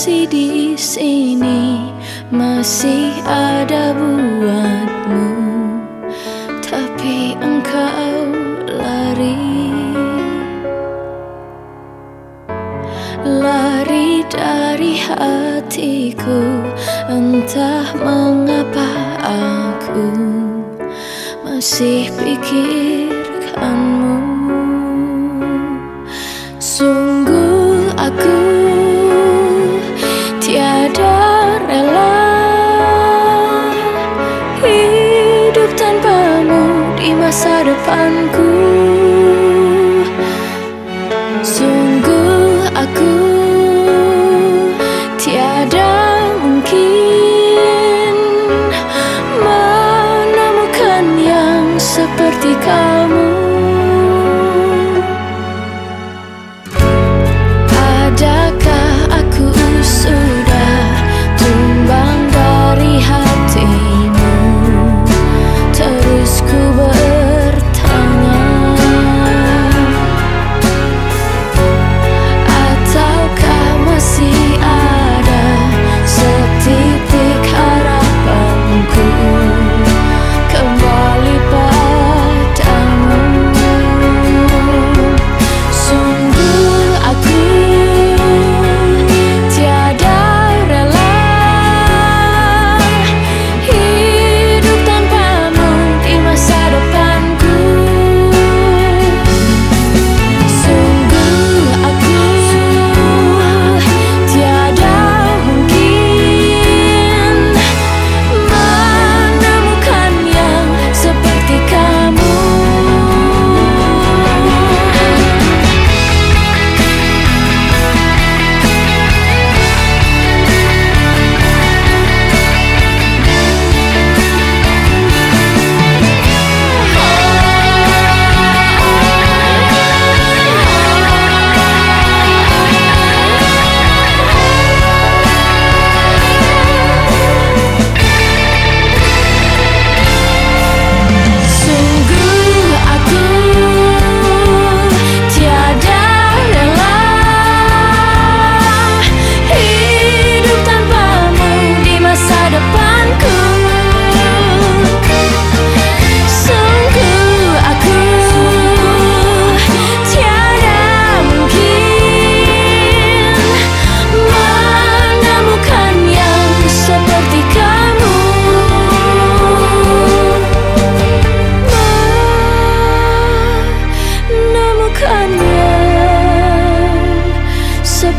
masih di sini, masih ada buatmu, tapi engkau lari, lari dari hatiku, entah mengapa aku masih pikir. depanku Sungguh aku tiada mungkin Menemukan yang seperti kamu.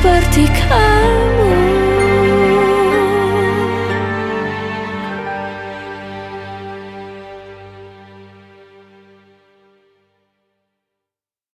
vertical.